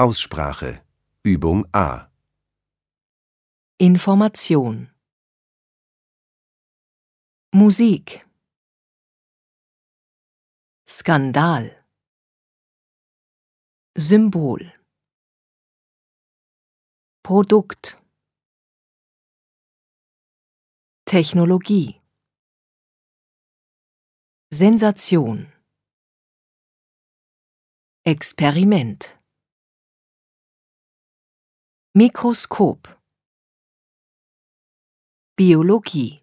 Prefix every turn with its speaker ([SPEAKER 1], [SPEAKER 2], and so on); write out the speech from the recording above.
[SPEAKER 1] Aussprache. Übung A.
[SPEAKER 2] Information. Musik. Skandal. Symbol. Produkt. Technologie. Sensation. Experiment Mikroskop. Biologie